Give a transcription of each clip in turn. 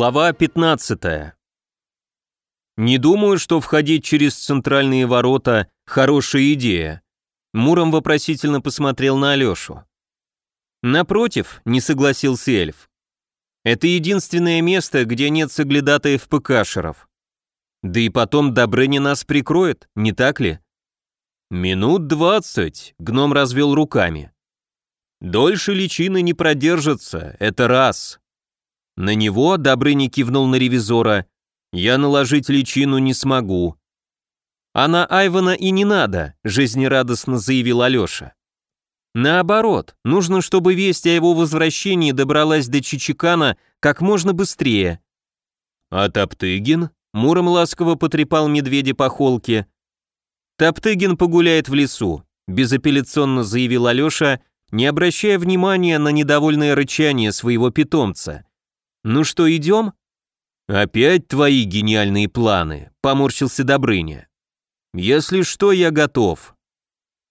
Глава 15. Не думаю, что входить через центральные ворота – хорошая идея. Муром вопросительно посмотрел на Алешу. Напротив, не согласился эльф. Это единственное место, где нет соглядатаев ПКшеров. Да и потом Добрыня нас прикроет, не так ли? Минут двадцать, гном развел руками. Дольше личины не продержится, это раз. На него Добрыня кивнул на ревизора. «Я наложить личину не смогу». «А на Айвана и не надо», — жизнерадостно заявил Алеша. «Наоборот, нужно, чтобы весть о его возвращении добралась до Чичикана как можно быстрее». «А Топтыгин?» — Муром ласково потрепал медведя по холке. «Топтыгин погуляет в лесу», — безапелляционно заявил Алеша, не обращая внимания на недовольное рычание своего питомца. «Ну что, идем?» «Опять твои гениальные планы», — поморщился Добрыня. «Если что, я готов».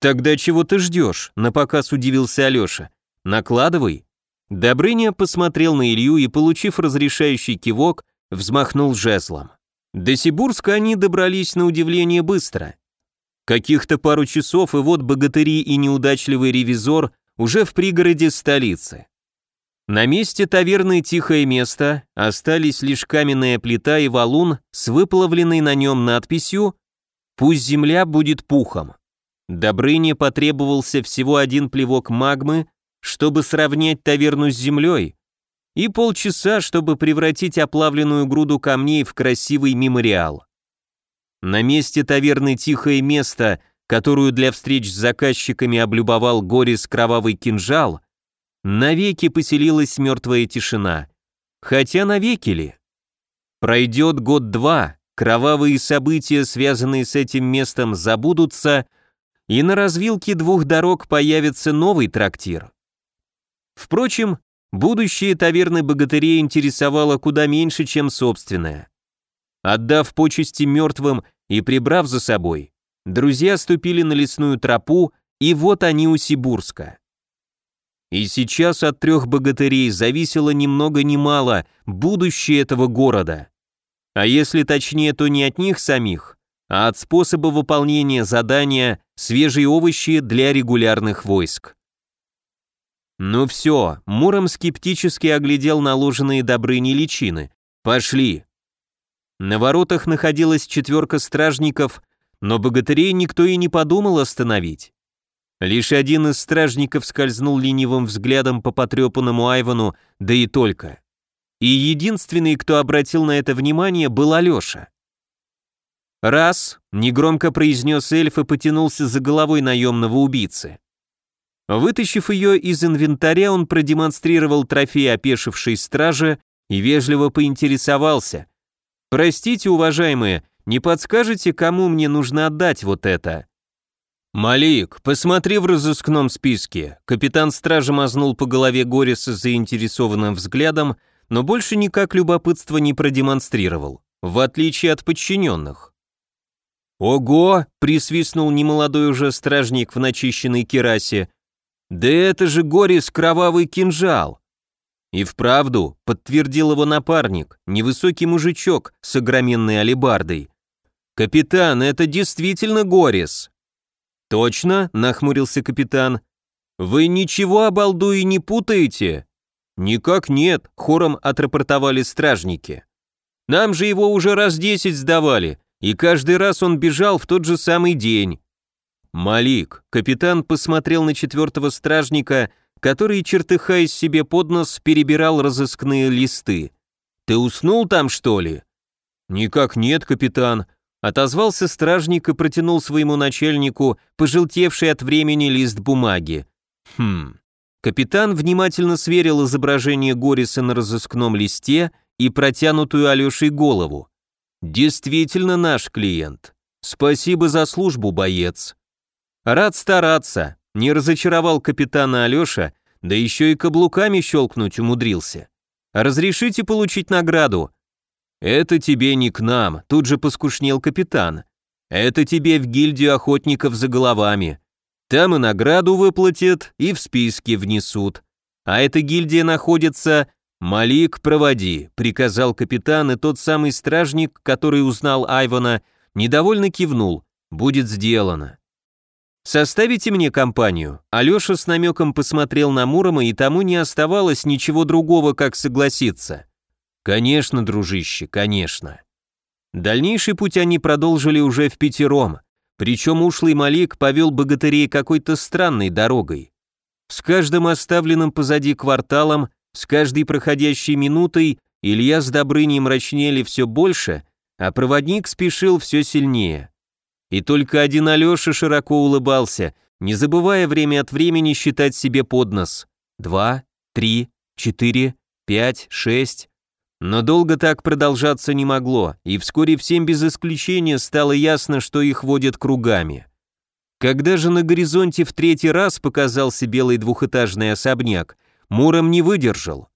«Тогда чего ты ждешь?» — напоказ удивился Алеша. «Накладывай». Добрыня посмотрел на Илью и, получив разрешающий кивок, взмахнул жезлом. До Сибурска они добрались на удивление быстро. Каких-то пару часов, и вот богатыри и неудачливый ревизор уже в пригороде столицы. На месте таверны «Тихое место» остались лишь каменная плита и валун с выплавленной на нем надписью «Пусть земля будет пухом». Добрыне потребовался всего один плевок магмы, чтобы сравнять таверну с землей, и полчаса, чтобы превратить оплавленную груду камней в красивый мемориал. На месте таверны «Тихое место», которую для встреч с заказчиками облюбовал Горис Кровавый Кинжал, навеки поселилась мертвая тишина. Хотя навеки ли? Пройдет год-два, кровавые события, связанные с этим местом, забудутся, и на развилке двух дорог появится новый трактир. Впрочем, будущее таверны богатырей интересовало куда меньше, чем собственное. Отдав почести мертвым и прибрав за собой, друзья ступили на лесную тропу, и вот они у Сибурска. И сейчас от трех богатырей зависело ни много ни мало будущее этого города. А если точнее, то не от них самих, а от способа выполнения задания свежие овощи для регулярных войск. Ну все, Муром скептически оглядел наложенные Добрыни личины. Пошли. На воротах находилась четверка стражников, но богатырей никто и не подумал остановить. Лишь один из стражников скользнул ленивым взглядом по потрепанному Айвану, да и только. И единственный, кто обратил на это внимание, был Алеша. «Раз», — негромко произнес эльф и потянулся за головой наемного убийцы. Вытащив ее из инвентаря, он продемонстрировал трофей опешившей стражи и вежливо поинтересовался. «Простите, уважаемые, не подскажете, кому мне нужно отдать вот это?» «Малик, посмотри в разыскном списке». Капитан стражи мазнул по голове Гориса заинтересованным взглядом, но больше никак любопытства не продемонстрировал, в отличие от подчиненных. «Ого!» — присвистнул немолодой уже стражник в начищенной керасе. «Да это же Горис кровавый кинжал!» И вправду, подтвердил его напарник, невысокий мужичок с огроменной алебардой. «Капитан, это действительно Горис!» «Точно?» — нахмурился капитан. «Вы ничего, обалдуи, не путаете?» «Никак нет», — хором отрапортовали стражники. «Нам же его уже раз десять сдавали, и каждый раз он бежал в тот же самый день». «Малик», — капитан посмотрел на четвертого стражника, который, чертыхаясь себе под нос, перебирал разыскные листы. «Ты уснул там, что ли?» «Никак нет, капитан», Отозвался стражник и протянул своему начальнику пожелтевший от времени лист бумаги. Хм. Капитан внимательно сверил изображение Гориса на разыскном листе и протянутую Алешей голову. Действительно наш клиент. Спасибо за службу, боец. Рад стараться. Не разочаровал капитана Алеша, да еще и каблуками щелкнуть умудрился. Разрешите получить награду? «Это тебе не к нам», — тут же поскушнел капитан. «Это тебе в гильдию охотников за головами. Там и награду выплатят, и в списки внесут. А эта гильдия находится...» «Малик, проводи», — приказал капитан, и тот самый стражник, который узнал Айвана, недовольно кивнул. «Будет сделано». «Составите мне компанию?» Алеша с намеком посмотрел на Мурома, и тому не оставалось ничего другого, как согласиться. «Конечно, дружище, конечно». Дальнейший путь они продолжили уже в пятером, причем ушлый Малик повел богатырей какой-то странной дорогой. С каждым оставленным позади кварталом, с каждой проходящей минутой Илья с Добрыней мрачнели все больше, а проводник спешил все сильнее. И только один Алеша широко улыбался, не забывая время от времени считать себе под нос. Два, три, четыре, пять, шесть. Но долго так продолжаться не могло, и вскоре всем без исключения стало ясно, что их водят кругами. Когда же на горизонте в третий раз показался белый двухэтажный особняк, Муром не выдержал.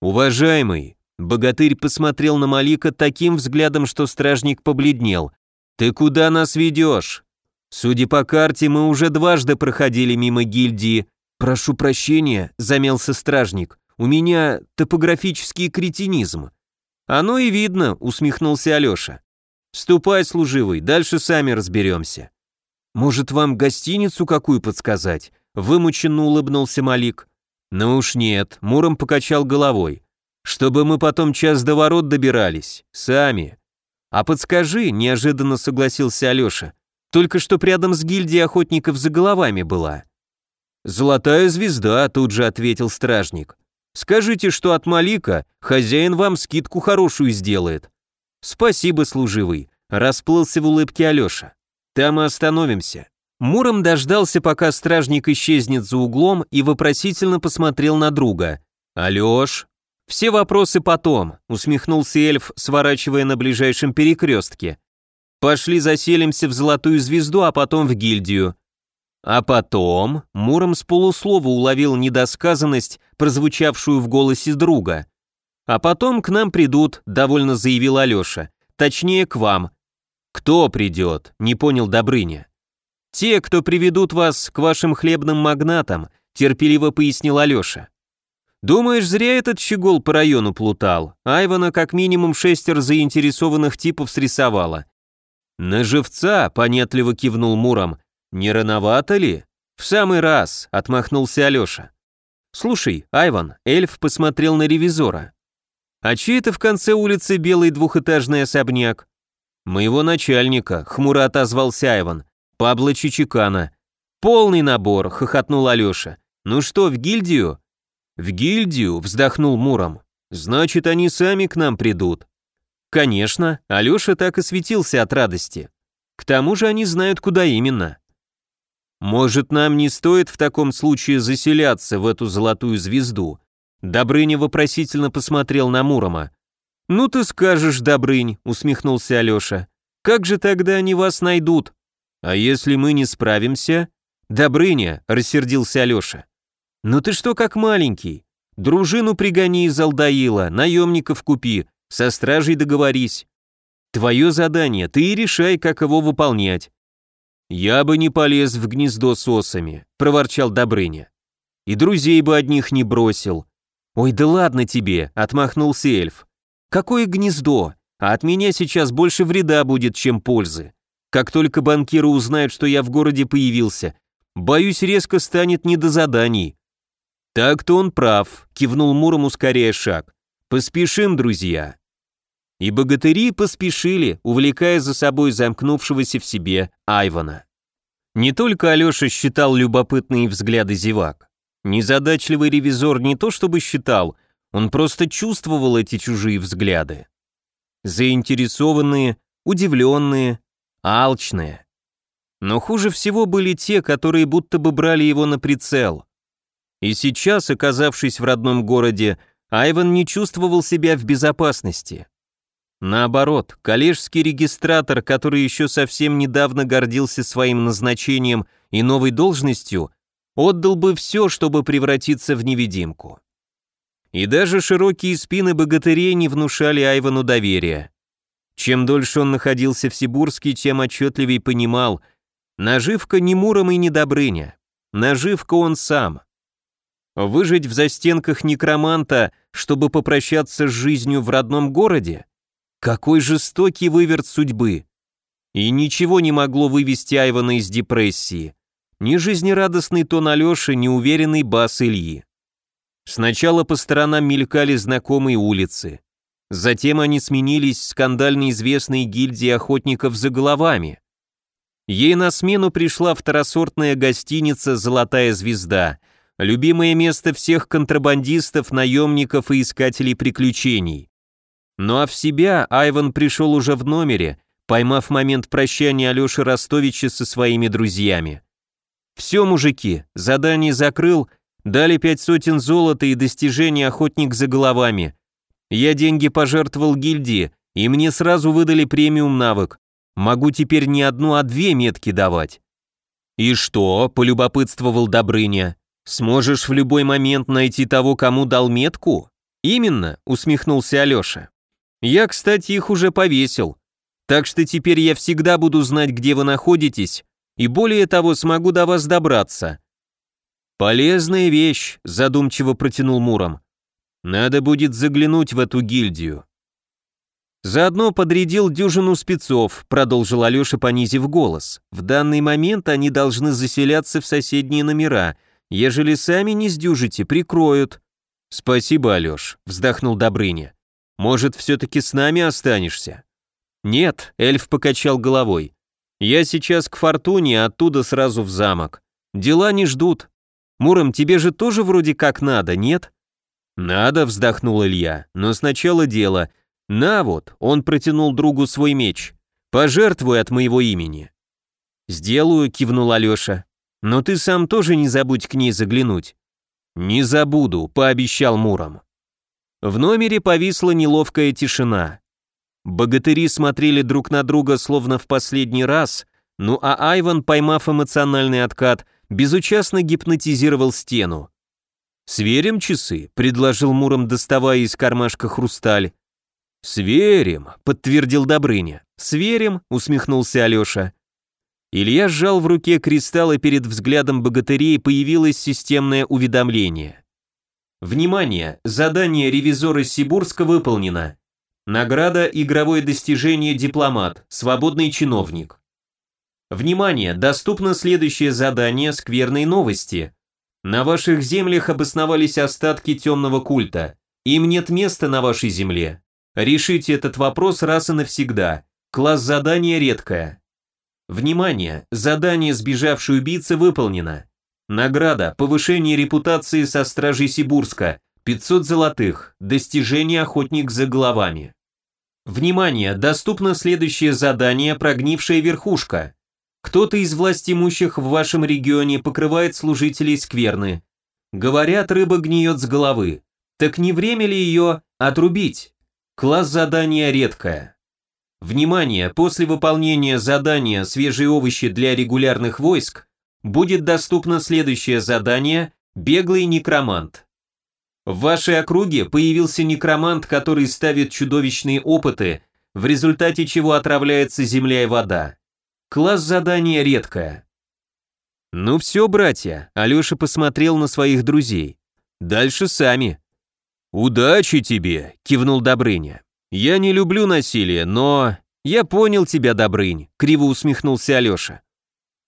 «Уважаемый», богатырь посмотрел на Малика таким взглядом, что стражник побледнел. «Ты куда нас ведешь?» «Судя по карте, мы уже дважды проходили мимо гильдии». «Прошу прощения», — замялся стражник. «У меня топографический кретинизм». «Оно и видно», — усмехнулся Алеша. «Ступай, служивый, дальше сами разберемся». «Может, вам гостиницу какую подсказать?» — вымученно улыбнулся Малик. «Ну уж нет», — Муром покачал головой. «Чтобы мы потом час до ворот добирались. Сами». «А подскажи», — неожиданно согласился Алеша, «только что рядом с гильдией охотников за головами была». «Золотая звезда», — тут же ответил стражник. «Скажите, что от Малика хозяин вам скидку хорошую сделает». «Спасибо, служивый», — расплылся в улыбке Алеша. «Там и остановимся». Муром дождался, пока стражник исчезнет за углом и вопросительно посмотрел на друга. «Алёш?» «Все вопросы потом», — усмехнулся эльф, сворачивая на ближайшем перекрестке. «Пошли заселимся в Золотую Звезду, а потом в гильдию». А потом Муром с полуслова уловил недосказанность, прозвучавшую в голосе друга. «А потом к нам придут», — довольно заявил Алёша. «Точнее, к вам». «Кто придет?» — не понял Добрыня. «Те, кто приведут вас к вашим хлебным магнатам», — терпеливо пояснил Алёша. Думаешь, зря этот щегол по району плутал? Айвана как минимум шестеро заинтересованных типов срисовала. На живца, понятливо кивнул Муром. Не рановато ли? В самый раз, отмахнулся Алеша. Слушай, Айван, эльф посмотрел на ревизора. А чей это в конце улицы белый двухэтажный особняк? Моего начальника, хмуро отозвался Айван. Пабло Чичикана. Полный набор, хохотнул Алеша. Ну что, в гильдию? «В гильдию?» – вздохнул Муром. «Значит, они сами к нам придут». Конечно, Алёша так и светился от радости. К тому же они знают, куда именно. Может, нам не стоит в таком случае заселяться в эту золотую звезду? Добрыня вопросительно посмотрел на Мурома. «Ну ты скажешь, Добрынь», — усмехнулся Алёша. «Как же тогда они вас найдут?» «А если мы не справимся?» «Добрыня», — рассердился Алёша. «Ну ты что как маленький? Дружину пригони из Алдаила, наемников купи, со стражей договорись. Твое задание, ты и решай, как его выполнять». «Я бы не полез в гнездо с осами», — проворчал Добрыня. «И друзей бы одних не бросил». «Ой, да ладно тебе», — отмахнулся эльф. «Какое гнездо? А от меня сейчас больше вреда будет, чем пользы. Как только банкиры узнают, что я в городе появился, боюсь, резко станет не до заданий. «Так-то он прав», — кивнул Муром, ускоряя шаг. «Поспешим, друзья». И богатыри поспешили, увлекая за собой замкнувшегося в себе Айвана. Не только Алеша считал любопытные взгляды зевак. Незадачливый ревизор не то чтобы считал, он просто чувствовал эти чужие взгляды. Заинтересованные, удивленные, алчные. Но хуже всего были те, которые будто бы брали его на прицел. И сейчас, оказавшись в родном городе, Айван не чувствовал себя в безопасности. Наоборот, коллежский регистратор, который еще совсем недавно гордился своим назначением и новой должностью, отдал бы все, чтобы превратиться в невидимку. И даже широкие спины богатырей не внушали Айвану доверия. Чем дольше он находился в Сибурске, тем отчетливее понимал, наживка не Муром и не Добрыня, наживка он сам. Выжить в застенках некроманта, чтобы попрощаться с жизнью в родном городе? Какой жестокий выверт судьбы! И ничего не могло вывести Айвана из депрессии. Ни жизнерадостный тон Алёши, ни уверенный бас Ильи. Сначала по сторонам мелькали знакомые улицы. Затем они сменились скандально известной гильдией охотников за головами. Ей на смену пришла второсортная гостиница «Золотая звезда», любимое место всех контрабандистов, наемников и искателей приключений. Ну а в себя Айван пришел уже в номере, поймав момент прощания Алёши Ростовича со своими друзьями. «Все, мужики, задание закрыл, дали пять сотен золота и достижения охотник за головами. Я деньги пожертвовал гильдии, и мне сразу выдали премиум навык. Могу теперь не одну, а две метки давать». «И что?» – полюбопытствовал Добрыня. «Сможешь в любой момент найти того, кому дал метку?» «Именно», – усмехнулся Алёша. «Я, кстати, их уже повесил. Так что теперь я всегда буду знать, где вы находитесь, и более того, смогу до вас добраться». «Полезная вещь», – задумчиво протянул Муром. «Надо будет заглянуть в эту гильдию». Заодно подрядил дюжину спецов, продолжил Алеша, понизив голос. В данный момент они должны заселяться в соседние номера. Ежели сами не сдюжите, прикроют. Спасибо, Алеш, вздохнул Добрыня. Может, все-таки с нами останешься? Нет, эльф покачал головой. Я сейчас к Фортуне, оттуда сразу в замок. Дела не ждут. Муром, тебе же тоже вроде как надо, нет? Надо, вздохнул Илья, но сначала дело — «На вот», — он протянул другу свой меч. «Пожертвуй от моего имени». «Сделаю», — кивнул Алеша. «Но ты сам тоже не забудь к ней заглянуть». «Не забуду», — пообещал Муром. В номере повисла неловкая тишина. Богатыри смотрели друг на друга словно в последний раз, ну а Айван, поймав эмоциональный откат, безучастно гипнотизировал стену. «Сверим часы», — предложил Муром, доставая из кармашка хрусталь. «Сверим», — подтвердил Добрыня. «Сверим», — усмехнулся Алеша. Илья сжал в руке кристалл, и перед взглядом богатырей появилось системное уведомление. Внимание! Задание ревизора Сибурска выполнено. Награда «Игровое достижение дипломат», свободный чиновник. Внимание! Доступно следующее задание «Скверной новости». На ваших землях обосновались остатки темного культа. Им нет места на вашей земле. Решите этот вопрос раз и навсегда. Класс задания редкое. Внимание! Задание сбежавшей убийцы выполнено. Награда – повышение репутации со стражей Сибурска. 500 золотых. Достижение охотник за головами. Внимание! Доступно следующее задание «Прогнившая верхушка». Кто-то из власть имущих в вашем регионе покрывает служителей скверны. Говорят, рыба гниет с головы. Так не время ли ее отрубить? Класс задания редкое. Внимание, после выполнения задания «Свежие овощи для регулярных войск» будет доступно следующее задание «Беглый некромант». В вашей округе появился некромант, который ставит чудовищные опыты, в результате чего отравляется земля и вода. Класс задания редкое. Ну все, братья, Алеша посмотрел на своих друзей. Дальше сами. «Удачи тебе!» — кивнул Добрыня. «Я не люблю насилие, но...» «Я понял тебя, Добрынь», — криво усмехнулся Алеша.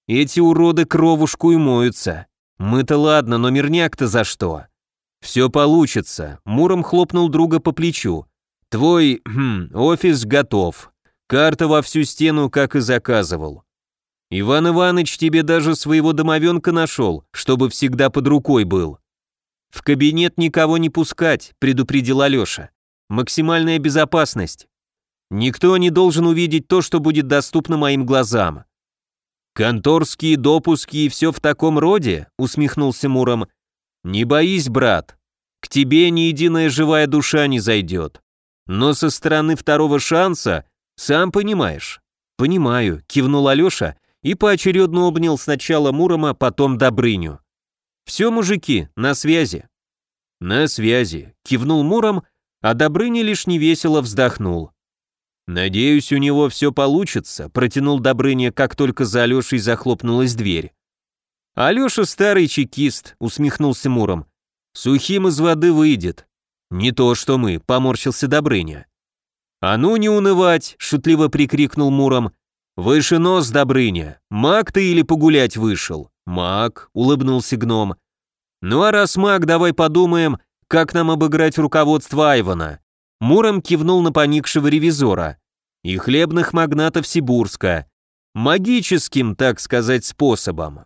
«Эти уроды кровушку и моются. Мы-то ладно, но мирняк-то за что?» «Все получится», — Муром хлопнул друга по плечу. «Твой хм, офис готов. Карта во всю стену, как и заказывал. Иван Иваныч тебе даже своего домовенка нашел, чтобы всегда под рукой был. «В кабинет никого не пускать», — предупредил Алеша. «Максимальная безопасность. Никто не должен увидеть то, что будет доступно моим глазам». «Конторские допуски и все в таком роде?» — усмехнулся Муром. «Не боись, брат. К тебе ни единая живая душа не зайдет. Но со стороны второго шанса, сам понимаешь». «Понимаю», — кивнул Алеша и поочередно обнял сначала Мурома, потом Добрыню. «Все, мужики, на связи». «На связи», — кивнул Муром, а Добрыня лишь невесело вздохнул. «Надеюсь, у него все получится», — протянул Добрыня, как только за Алешей захлопнулась дверь. «Алеша старый чекист», — усмехнулся Муром. Сухим из воды выйдет. Не то, что мы, поморщился Добрыня. А ну не унывать, шутливо прикрикнул Муром. Выше нос, Добрыня. Маг ты или погулять вышел? Маг, улыбнулся гном. Ну а раз маг, давай подумаем, как нам обыграть руководство Айвана. Муром кивнул на поникшего ревизора. И хлебных магнатов Сибурска. Магическим, так сказать, способом.